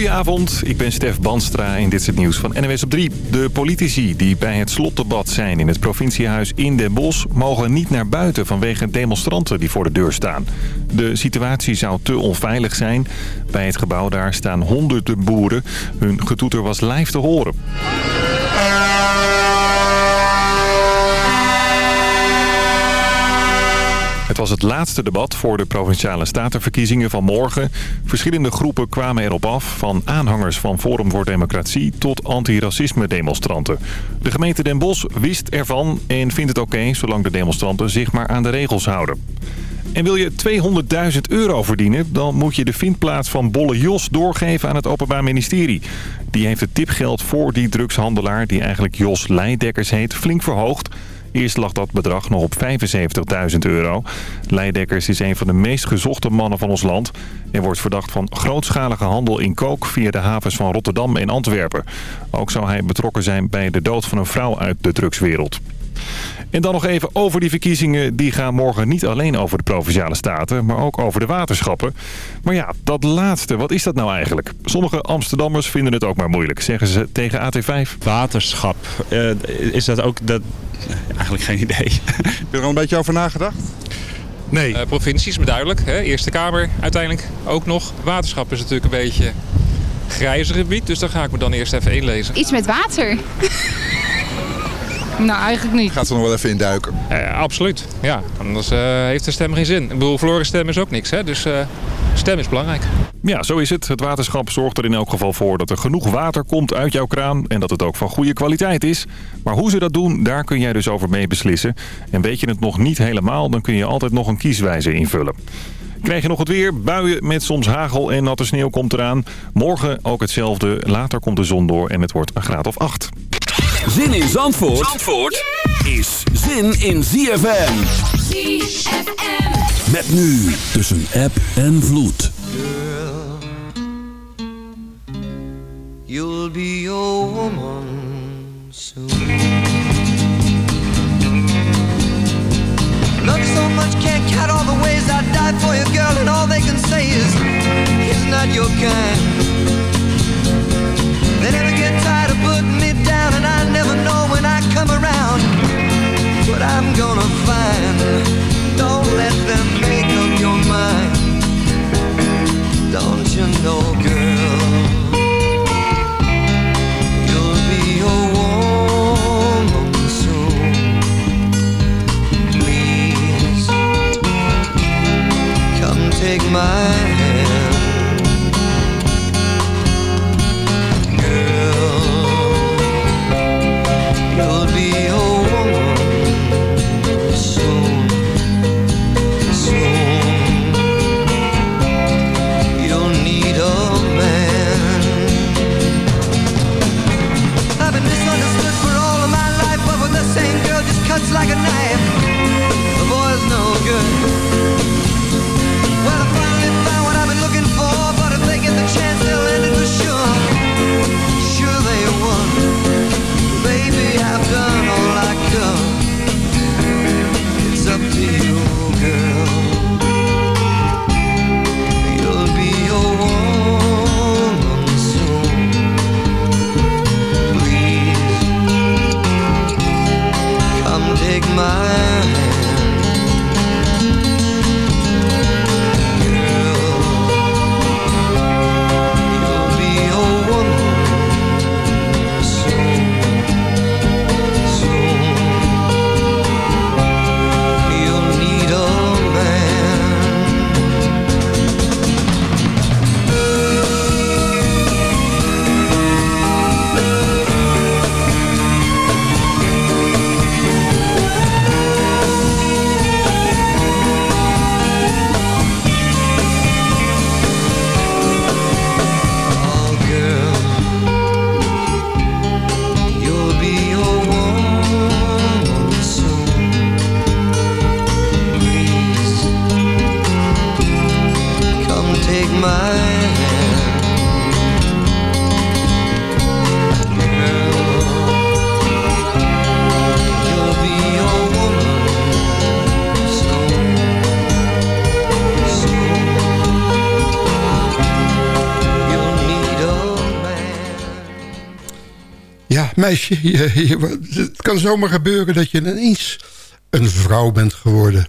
Goedenavond, ik ben Stef Banstra en dit is het nieuws van NWS op 3. De politici die bij het slotdebat zijn in het provinciehuis in Den Bosch... mogen niet naar buiten vanwege demonstranten die voor de deur staan. De situatie zou te onveilig zijn. Bij het gebouw daar staan honderden boeren. Hun getoeter was live te horen. Was het laatste debat voor de Provinciale Statenverkiezingen van morgen. Verschillende groepen kwamen erop af, van aanhangers van Forum voor Democratie tot antiracisme demonstranten. De gemeente Den Bosch wist ervan en vindt het oké zolang de demonstranten zich maar aan de regels houden. En wil je 200.000 euro verdienen, dan moet je de vindplaats van Bolle Jos doorgeven aan het Openbaar Ministerie. Die heeft het tipgeld voor die drugshandelaar, die eigenlijk Jos Leidekkers heet, flink verhoogd. Eerst lag dat bedrag nog op 75.000 euro. Leidekkers is een van de meest gezochte mannen van ons land... en wordt verdacht van grootschalige handel in kook... via de havens van Rotterdam en Antwerpen. Ook zou hij betrokken zijn bij de dood van een vrouw uit de drugswereld. En dan nog even over die verkiezingen. Die gaan morgen niet alleen over de Provinciale Staten, maar ook over de waterschappen. Maar ja, dat laatste, wat is dat nou eigenlijk? Sommige Amsterdammers vinden het ook maar moeilijk, zeggen ze tegen AT5. Waterschap, uh, is dat ook... Dat... Eigenlijk geen idee. Heb je er al een beetje over nagedacht? Nee. Uh, provincies, maar duidelijk. Hè? Eerste Kamer uiteindelijk ook nog. Waterschap is natuurlijk een beetje grijzer gebied, dus daar ga ik me dan eerst even inlezen. Iets met water. Nou, eigenlijk niet. Gaat ze nog wel even induiken? Uh, absoluut, ja. Anders uh, heeft de stem geen zin. Ik bedoel, verloren stem is ook niks, hè. Dus uh, stem is belangrijk. Ja, zo is het. Het waterschap zorgt er in elk geval voor dat er genoeg water komt uit jouw kraan... en dat het ook van goede kwaliteit is. Maar hoe ze dat doen, daar kun jij dus over mee beslissen. En weet je het nog niet helemaal, dan kun je altijd nog een kieswijze invullen. Krijg je nog het weer. Buien met soms hagel en natte sneeuw komt eraan. Morgen ook hetzelfde. Later komt de zon door en het wordt een graad of 8. Zin in Zandvoort, Zandvoort is zin in ZFM. ZFM. Met nu tussen app en vloed. Girl, you'll be your woman soon. Love so much, can't count all the ways I died for you, girl, and all they can say is, he's not your kind. They never get tired of putting me know when I come around what I'm gonna find. Don't let them make up your mind. Don't you know, girl? You'll be a woman soon. Please come take my meisje, je, het kan zomaar gebeuren dat je ineens een vrouw bent geworden.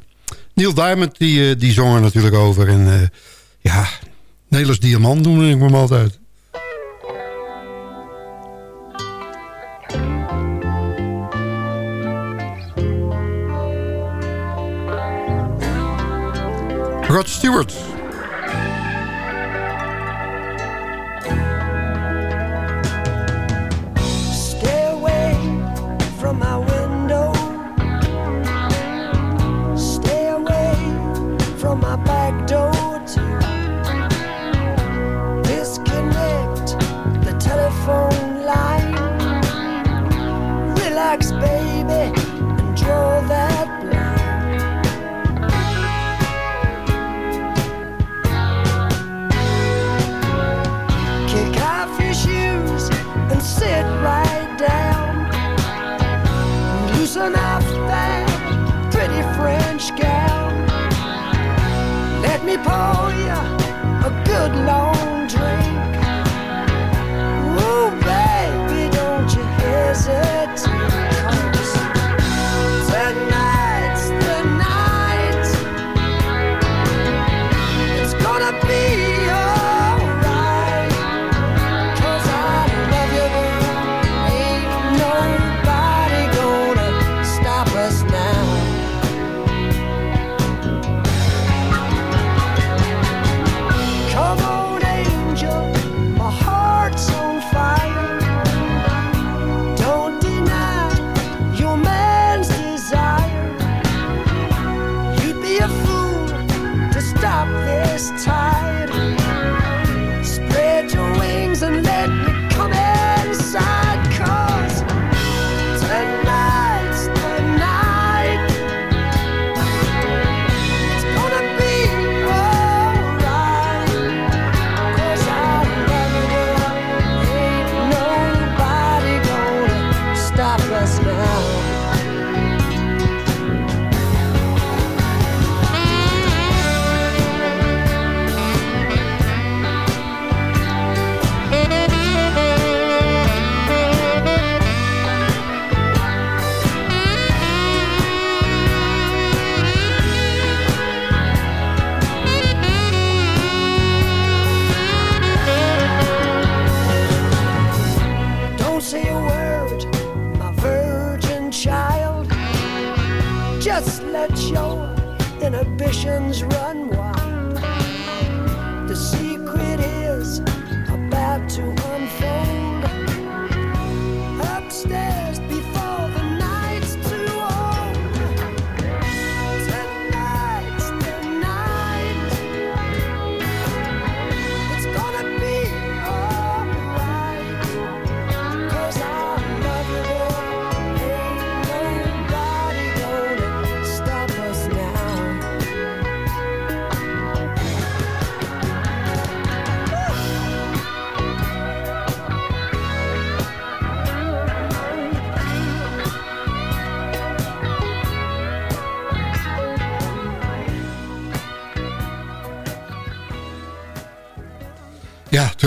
Neil Diamond, die, eh, die zong er natuurlijk over. En uh, ja, Nederlands diamant noemde ik hem altijd. Rod Stewart.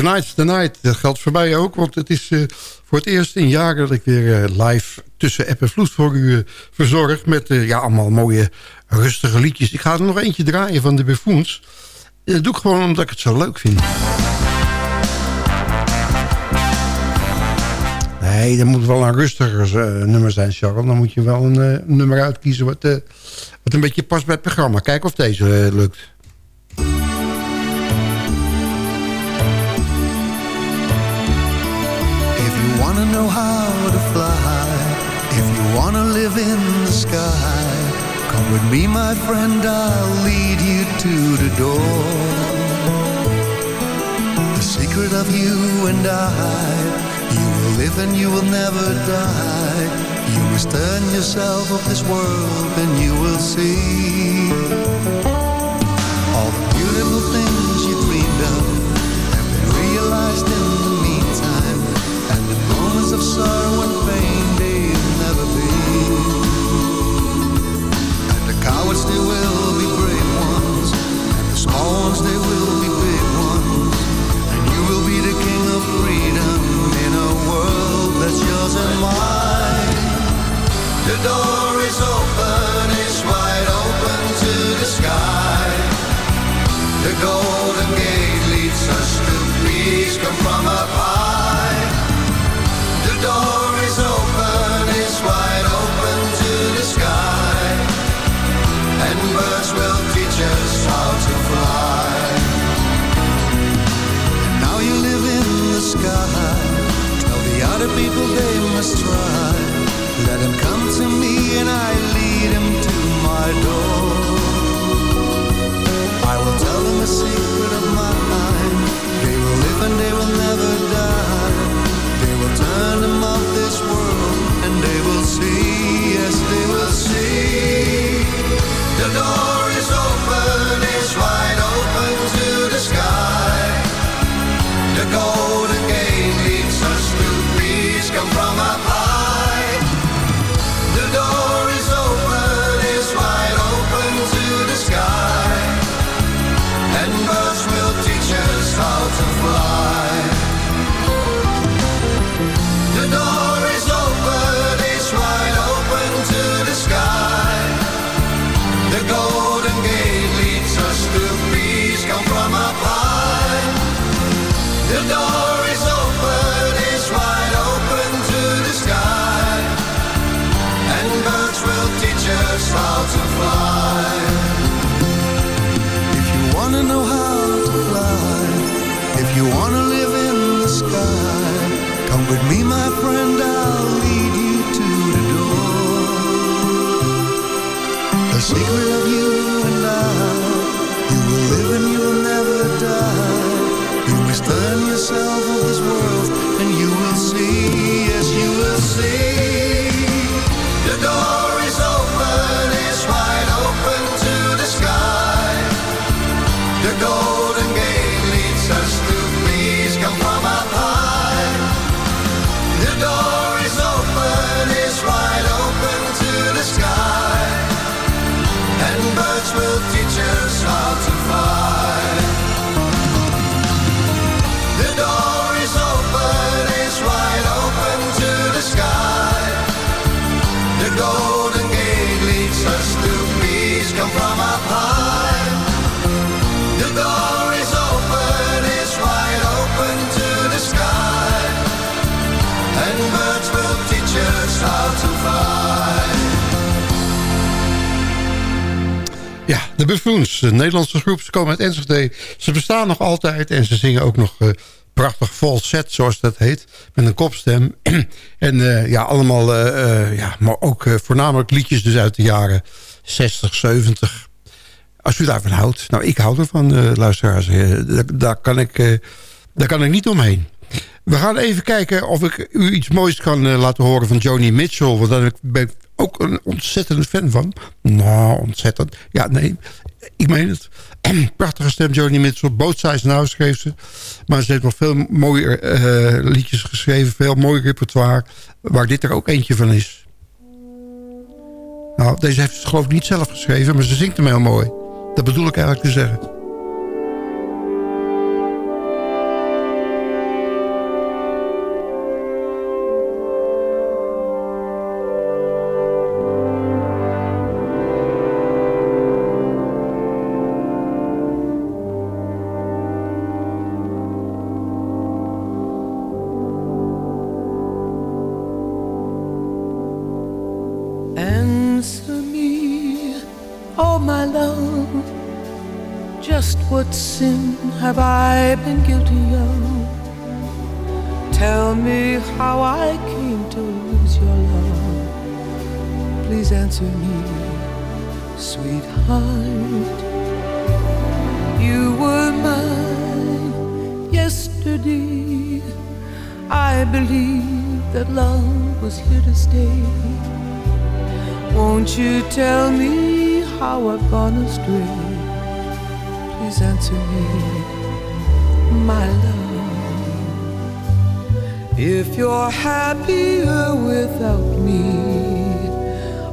Tonight's the Night. Dat geldt voor mij ook, want het is uh, voor het eerst in jaren... dat ik weer uh, live tussen app en vloed voor u uh, verzorg... met ja, allemaal mooie, rustige liedjes. Ik ga er nog eentje draaien van de Buffoons. Dat doe ik gewoon omdat ik het zo leuk vind. Nee, dat moet wel een rustiger nummer zijn, Charles. Dan moet je wel een nummer uitkiezen wat, wat een beetje past bij het programma. Kijk of deze lukt. Live in the sky, come with me, my friend, I'll lead you to the door. The secret of you and I, you will live and you will never die. You must turn yourself of this world and you will see all the beautiful things you dreamed of have been realized in the meantime And the moments of sorrow and pain Cowards, they will be brave ones. The small ones, they will be big ones. And you will be the king of freedom in a world that's yours and mine. The door is open, it's wide open to the sky. The golden gate leads us to peace, come from above. Better people, they must try. Let him come to me and I lead him to my door. I will tell them a secret of mine. They will live and they will with me, Ja, de Buffoons, een Nederlandse groep. Ze komen uit Enschede. Ze bestaan nog altijd en ze zingen ook nog eh, prachtig falset, zoals dat heet. Met een kopstem. en eh, ja, allemaal, eh, ja, maar ook voornamelijk liedjes dus uit de jaren 60, 70. Als u daarvan houdt. Nou, ik hou ervan, luisteraars. Daar, kan ik, daar kan ik niet omheen. We gaan even kijken of ik u iets moois kan eh, laten horen van Joni Mitchell. Want daar ben ik ook een ontzettende fan van. Nou, ontzettend. Ja, nee, ik meen het. Prachtige stem, Joni Mitchell. Both Sides Now schreef ze. Maar ze heeft nog veel mooier eh, liedjes geschreven. Veel mooi repertoire. Waar dit er ook eentje van is. Nou, deze heeft ze geloof ik niet zelf geschreven. Maar ze zingt hem heel mooi. Dat bedoel ik eigenlijk te zeggen. Answer me, sweetheart. You were mine yesterday. I believe that love was here to stay. Won't you tell me how I've gone astray? Please answer me, my love. If you're happier without me,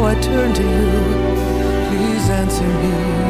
now I turn to you. Please answer me,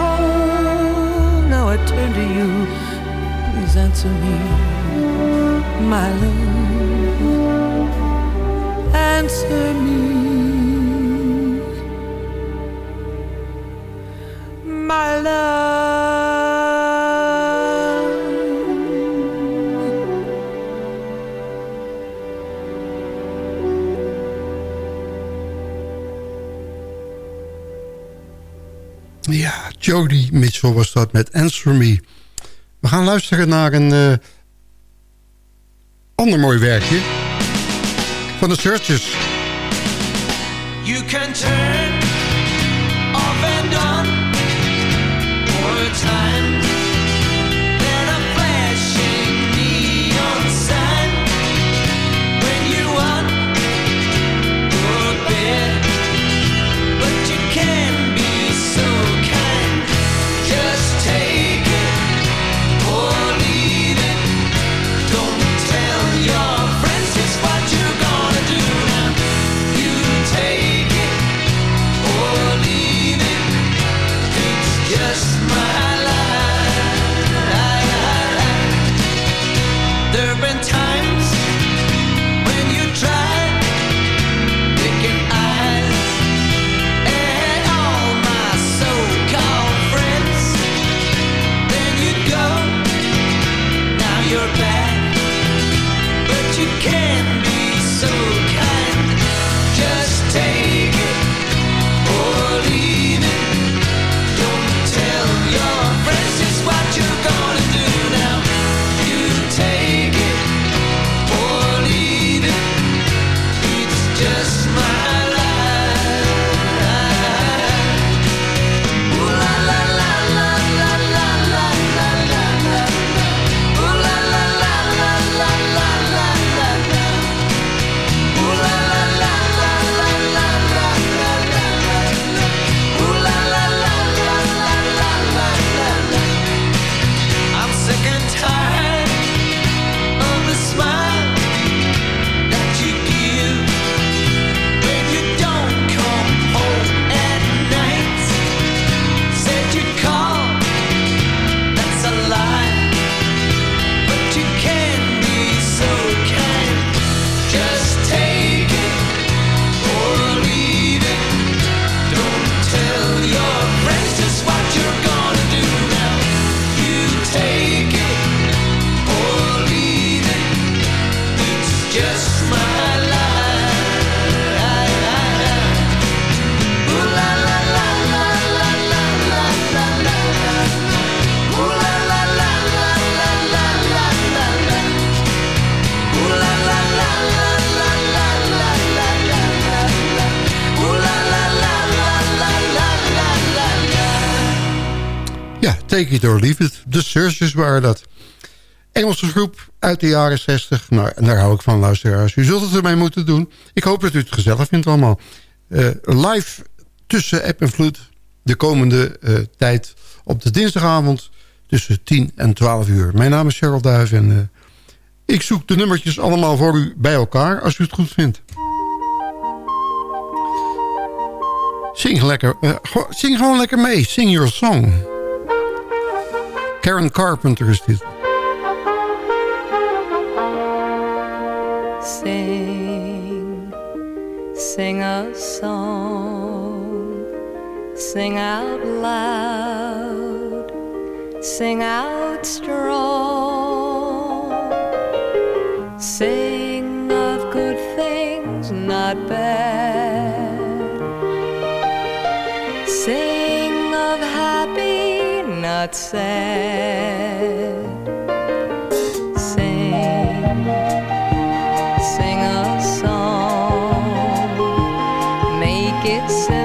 turn to you. Please answer me, my love. Answer me. Ja, Jody Mitchell was dat met Answer Me. We gaan luisteren naar een eh, ander mooi werkje van de Searchers. You can turn off and on time. Take It or Leave. De Searchers waren dat. Engelse groep uit de jaren 60. Nou, daar hou ik van, luisteraars. U zult het ermee moeten doen. Ik hoop dat u het gezellig vindt allemaal. Eh, live tussen app en vloed. De komende eh, tijd op de dinsdagavond tussen 10 en 12 uur. Mijn naam is Cheryl Duijf en eh, ik zoek de nummertjes allemaal voor u bij elkaar als u het goed vindt. Zing, lekker, zing gewoon lekker mee. Sing your song. Karen Carpenter is dit. Sing, sing a song, sing out loud, sing out strong. Sing of good things, not bad. Sing of happy, not sad. Sing, sing a song. Make it simple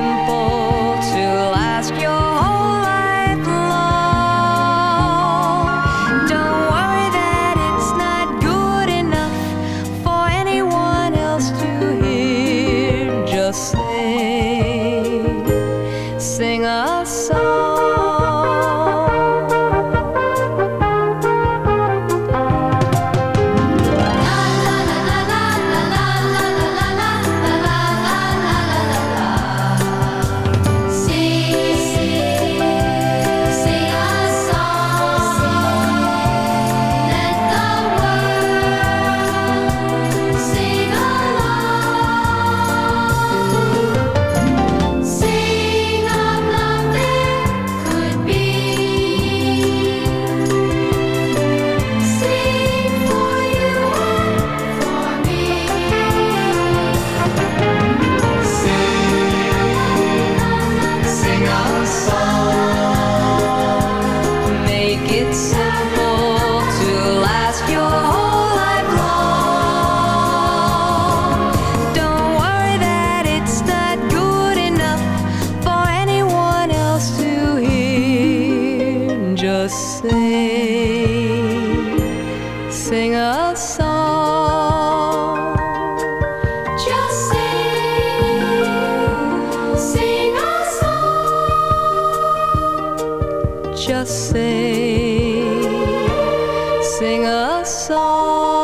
Oh.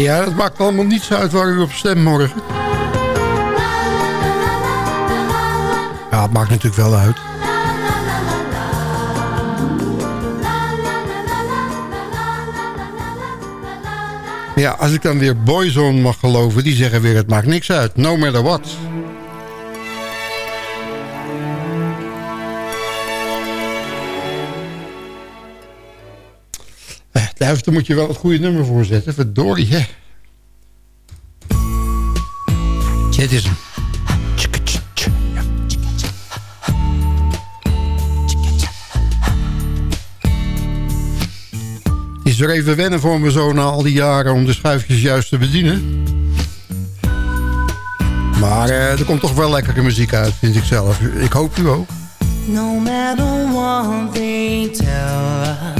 Ja, dat maakt allemaal niets uit waar u op stemt morgen. Ja, het maakt natuurlijk wel uit. Ja, als ik dan weer Boyzone mag geloven, die zeggen weer het maakt niks uit. No matter what. Daar moet je wel het goede nummer voor zetten. Verdorie, hè. Dit is hem. Is er even wennen voor me zo na al die jaren om de schuifjes juist te bedienen. Maar eh, er komt toch wel lekkere muziek uit, vind ik zelf. Ik hoop u ook. No matter what they tell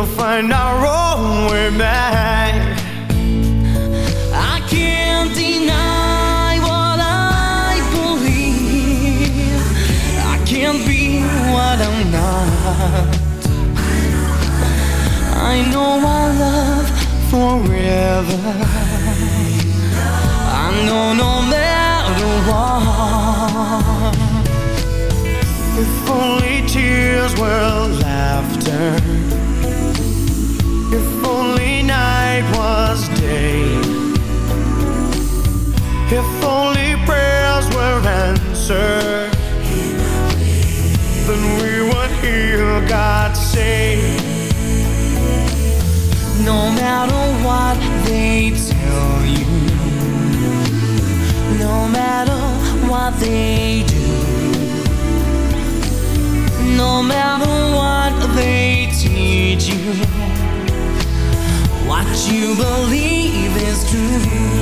We'll find our own way back. I can't deny what I believe. I can't be what I'm not. I know I love forever. I know no matter what. If only tears were laughter. If only prayers were answered. Then we would hear God say. No matter what they tell you, no matter what they do. No matter what they teach you, what you believe is true.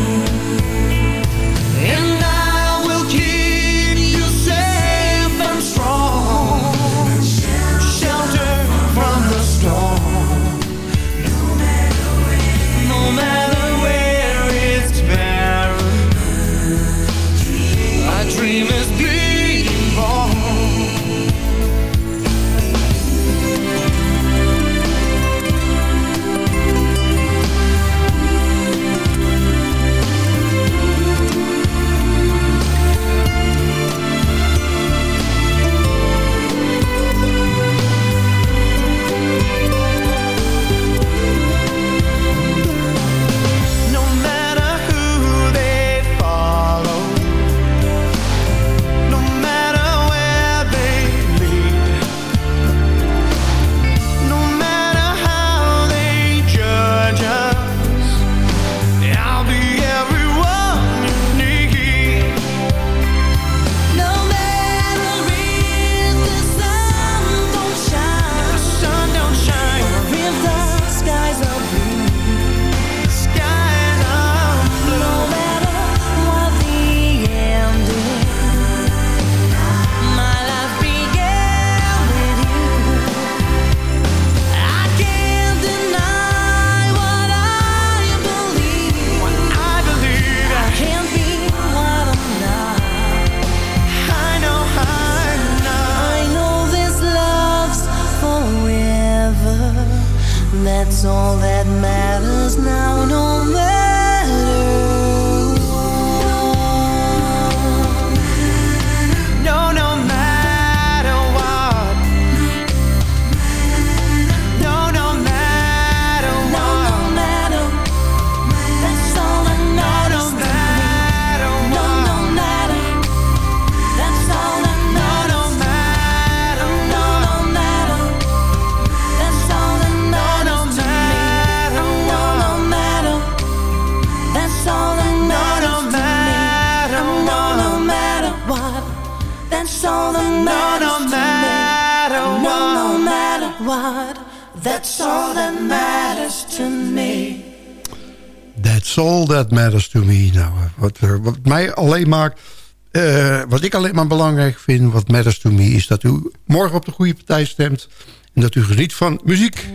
Wat ik alleen maar belangrijk vind, wat matters to me... is dat u morgen op de goede partij stemt... en dat u geniet van muziek.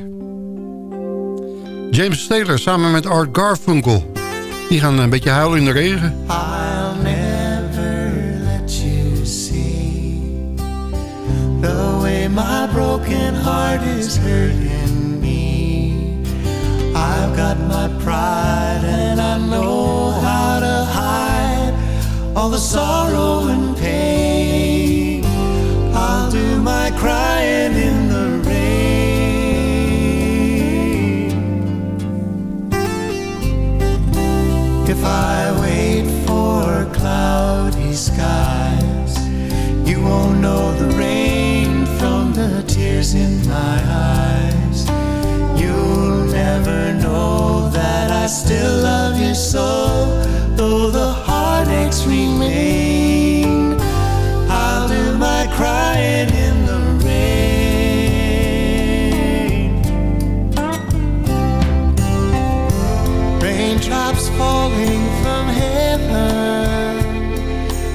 James Taylor samen met Art Garfunkel. Die gaan een beetje huilen in de regen. I'll never let you see the way my broken heart is hurting me. I've got my pride and I know how to hide all the sorrow I'll my crying in the rain. If I wait for cloudy skies, you won't know the rain from the tears in my eyes. You'll never know that I still love you so, though the heartaches remain. I'll do my crying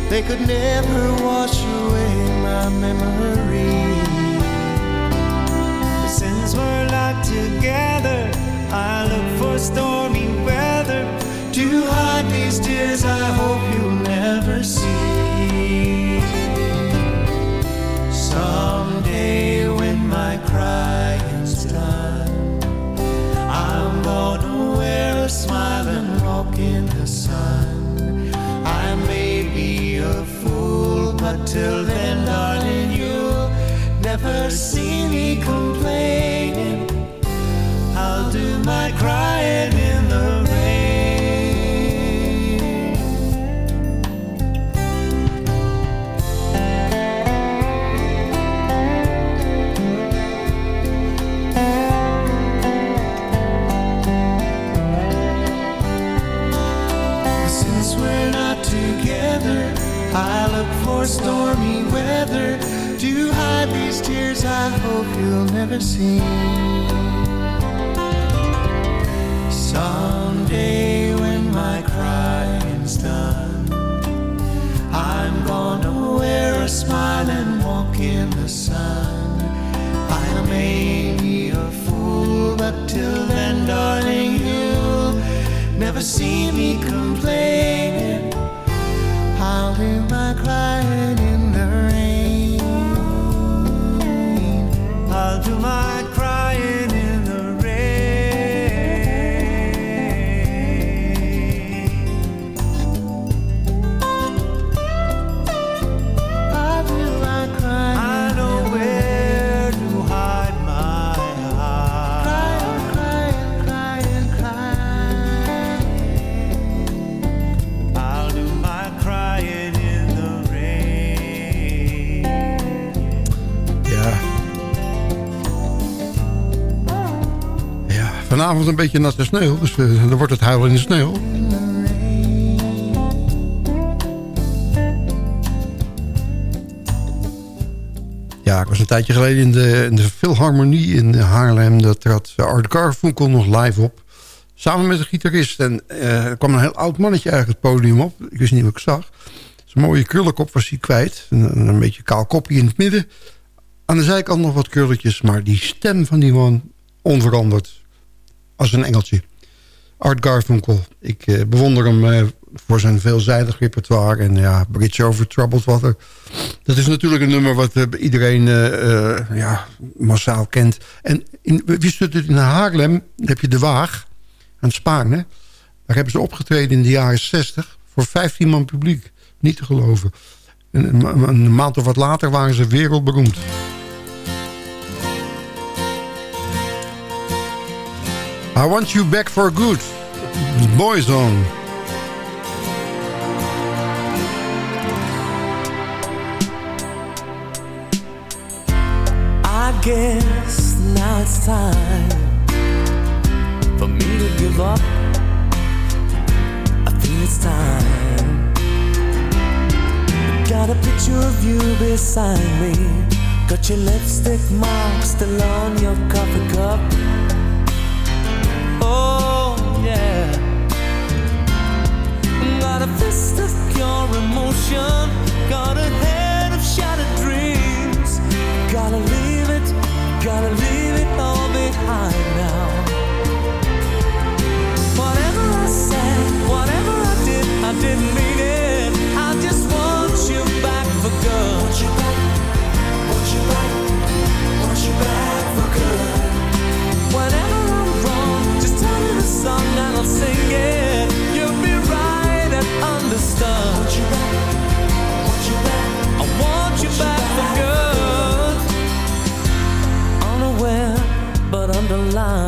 they could never wash away my memory. Since we're locked together, I look for stormy my crying een beetje natte sneeuw. Dus eh, dan wordt het huilen in de sneeuw. Ja, ik was een tijdje geleden in de, in de Philharmonie in Haarlem. Dat trad Art Garfunkel nog live op. Samen met een gitarist. En eh, er kwam een heel oud mannetje eigenlijk het podium op. Ik wist niet wat ik zag. Zijn mooie krullenkop was hij kwijt. Een, een beetje kaal kopje in het midden. Aan de zijkant nog wat krulletjes. Maar die stem van die man onveranderd. Als een engeltje. Art Garfunkel. Ik eh, bewonder hem eh, voor zijn veelzijdig repertoire. En ja, Bridge Over Troubled Water. Dat is natuurlijk een nummer wat eh, iedereen ja, massaal kent. En in, wist u het in Haarlem, heb je de Waag aan Spaan. Hè? Daar hebben ze opgetreden in de jaren 60 voor 15 man publiek. Niet te geloven. En een maand of wat later waren ze wereldberoemd. I Want You Back For Good. Boyzone. I guess now it's time for me to give up. I think it's time. Got a picture of you beside me. Got your lipstick mark still on your coffee cup. Didn't mean it. Gotta leave it all behind now Whatever I said, whatever I did, I didn't mean it. I just want you back for good. Want you back, want you back, song and I'll sing it. You'll be right and understood. I Want you back, I want you back, I want you back for good. Unaware but underlined,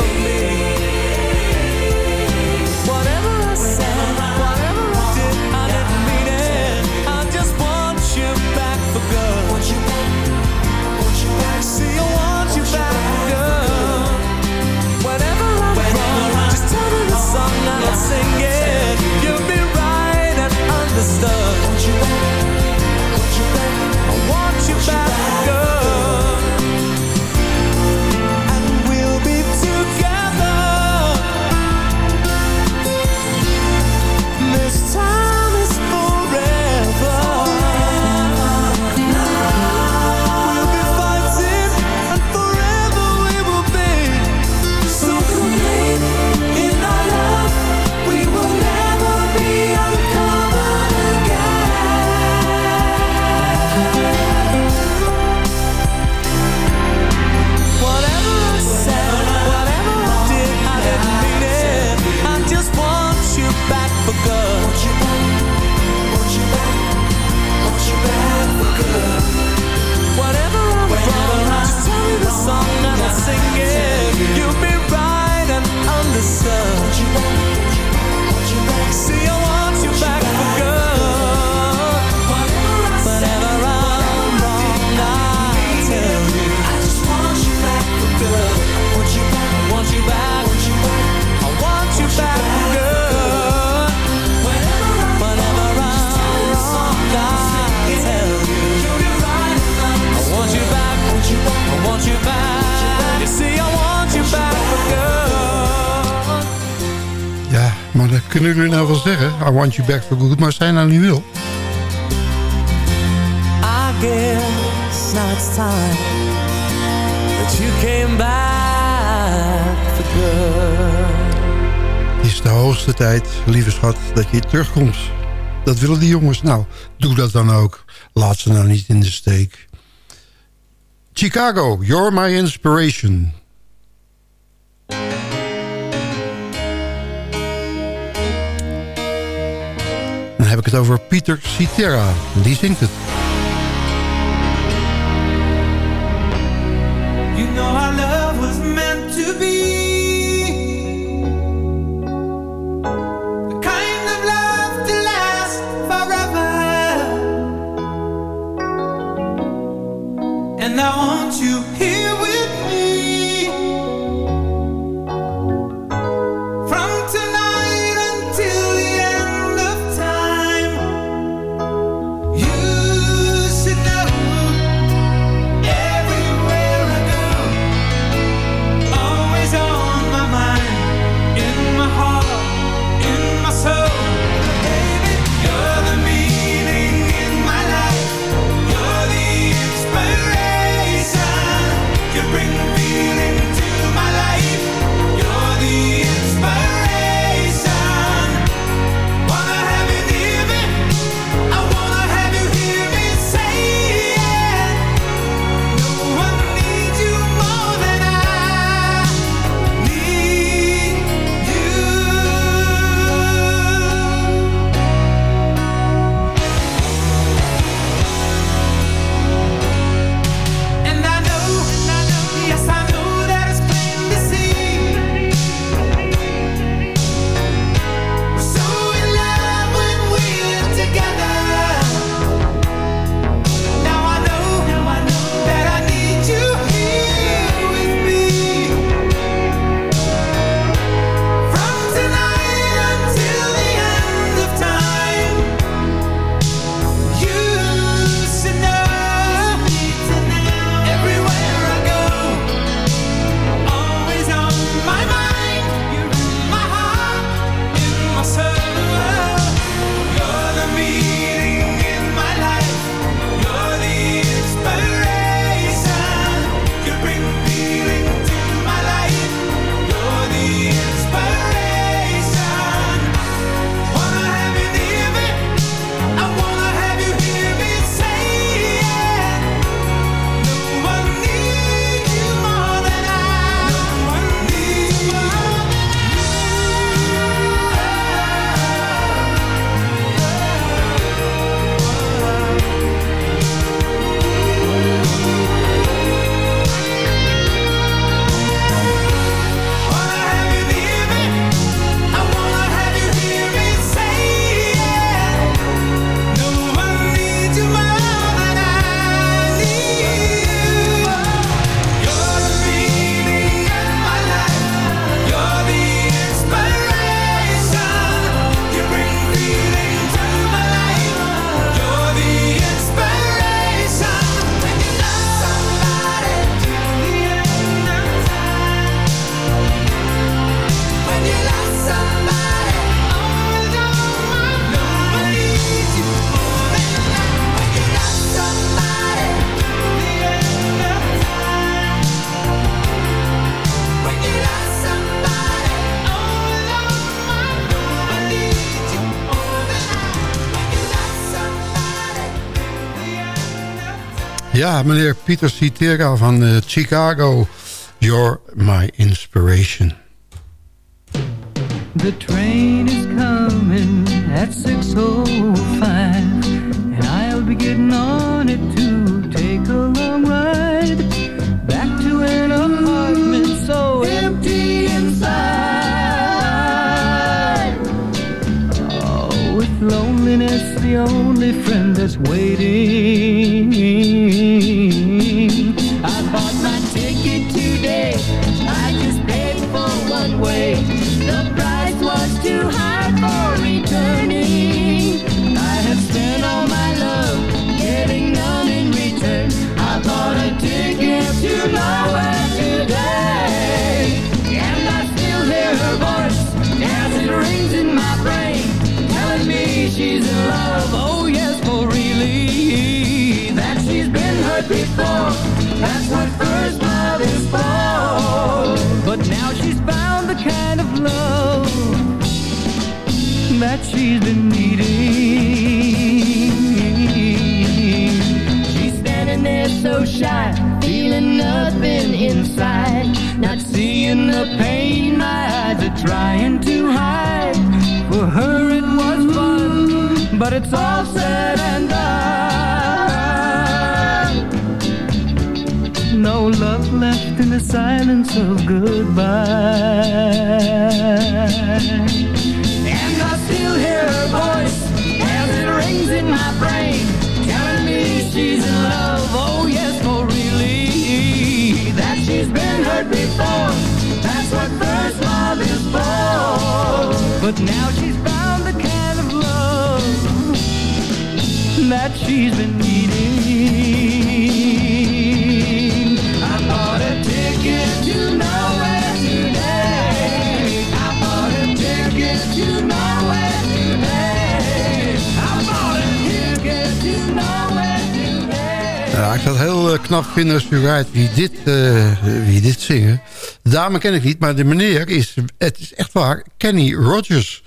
kunnen jullie nou wel zeggen. I want you back for good. Maar hij nou niet wil. I guess now it's time that you came back for good. Het is de hoogste tijd, lieve schat, dat je terugkomt. Dat willen die jongens. Nou, doe dat dan ook. Laat ze nou niet in de steek. Chicago, you're my inspiration. Heb ik het over Pieter Cetera. Die zingt het. Ja, meneer Pieter Cetera van eh, Chicago. You're my inspiration. The train is coming at 6.05 And I'll be getting on it to take a long ride Back to an apartment so empty inside Oh, with loneliness the only friend that's waiting she's been needing. She's standing there so shy Feeling nothing inside. Not seeing the pain my eyes are trying to hide. For her it was fun But it's all said and done. No love left in the silence of goodbye But now she's found the kind of love That she's been needing. I bought a ticket to nowhere today. I bought a ticket to nowhere today. I bought a ticket to nowhere today. Ja, ik zou het heel eh, knap vinden als u rijdt wie dit, eh, wie dit zingen. Dame ken ik niet, maar de meneer is, het is echt waar, Kenny Rogers.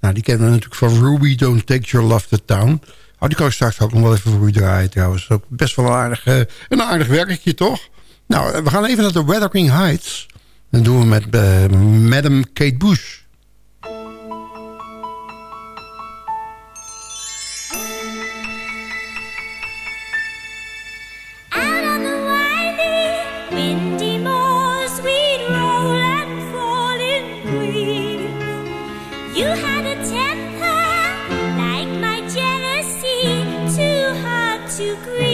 Nou, die kennen we natuurlijk van Ruby, Don't Take Your Love to Town. Oh, die kan ik straks ook nog wel even voor u draaien trouwens. Ook best wel een aardig, eh, een aardig werkje, toch? Nou, eh, we gaan even naar de Weathering Heights. Dat doen we met eh, Madam Kate Bush. Hard, too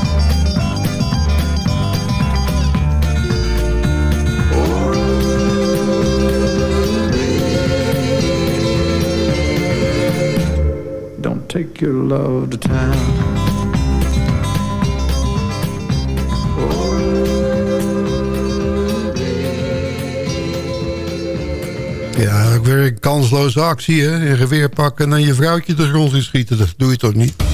Love to town. Ja, weer een kansloze actie, hè? Een geweer pakken en je vrouwtje de grond in schieten. Dat doe je toch niet?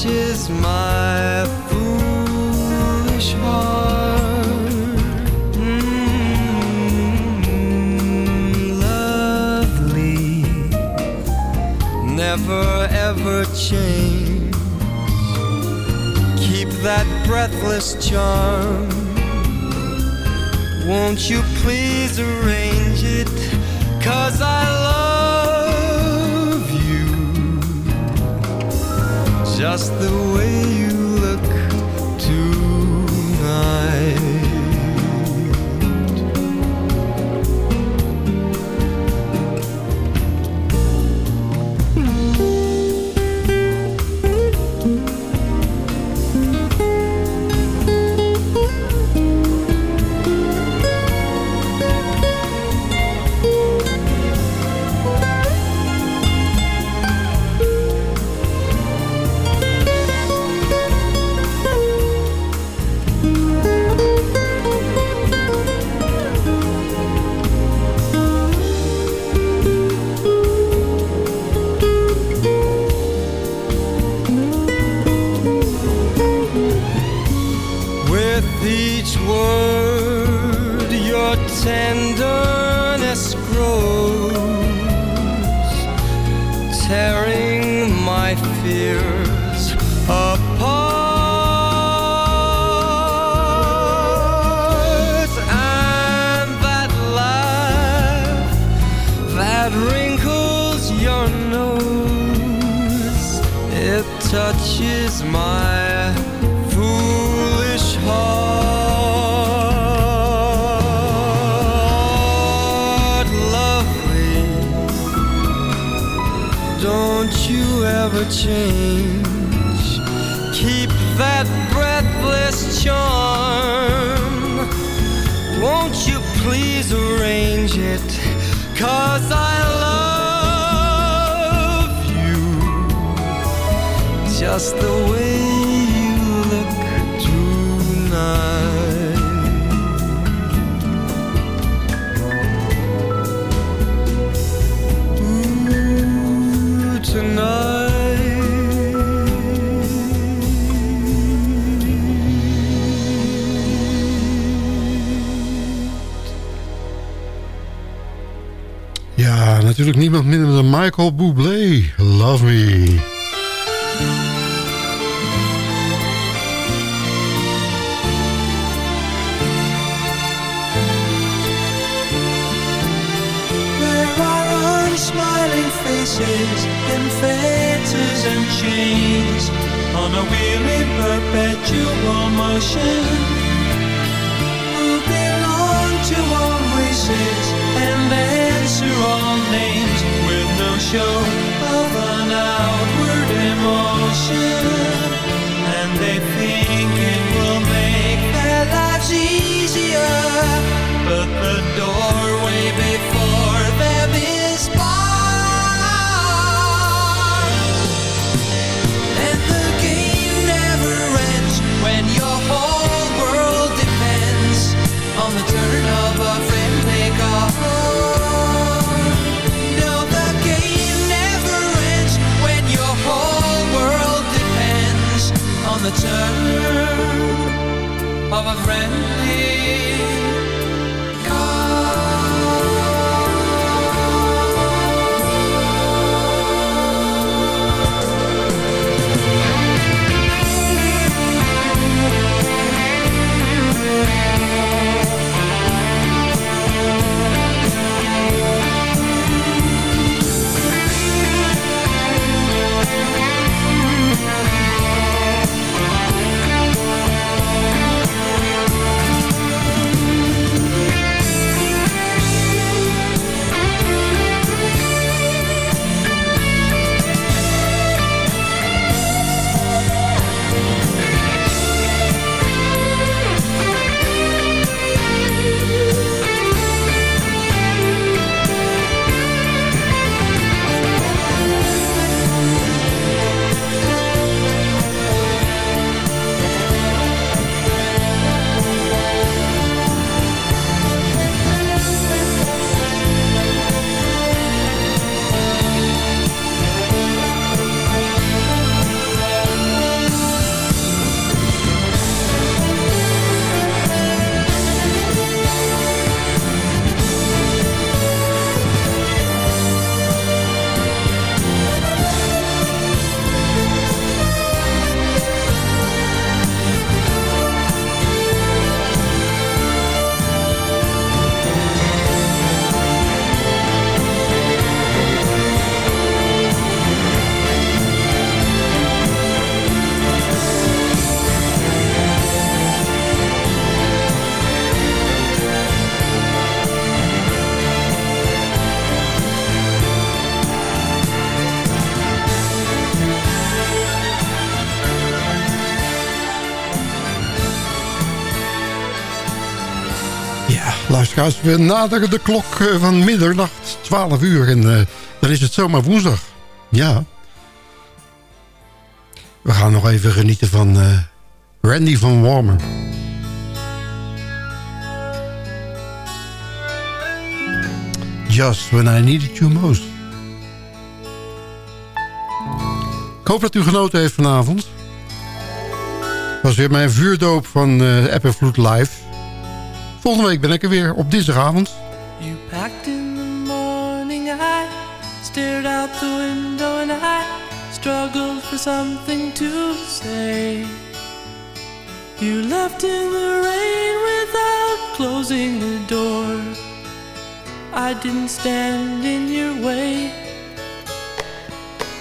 Touches my foolish heart. Mm, lovely, never ever change. Keep that breathless charm. Won't you please arrange it? Cause I love just the way you that wrinkles your nose, it touches my foolish heart. Lovely, don't you ever change. Keep that breathless charm. Just the way you look tonight. Ooh, Ja, natuurlijk niemand minder dan Michael Bublé. Love me. And chains on a wheel in perpetual motion. Who belong to all races and answer all names with no show of an outward emotion. And they think it will make their lives easier but the Luisteraars, we naderen de klok eh, van middernacht, 12 uur. En uh, dan is het zomaar woensdag. Ja. We gaan nog even genieten van uh, Randy van Warmer. Just when I needed you most. Ik hoop dat u genoten heeft vanavond. Het was weer mijn vuurdoop van uh, Live. Volgende week ben ik er weer op dinsdagavond. You packed in the morning, I stared out the window and I struggled for something to say. You left in the rain without closing the door. I didn't stand in your way.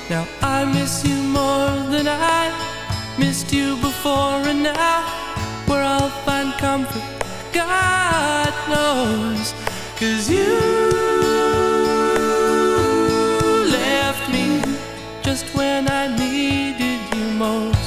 Now I miss you more than I missed you before, and now where I'll find comfort, God knows. Cause you left me just when I needed you most.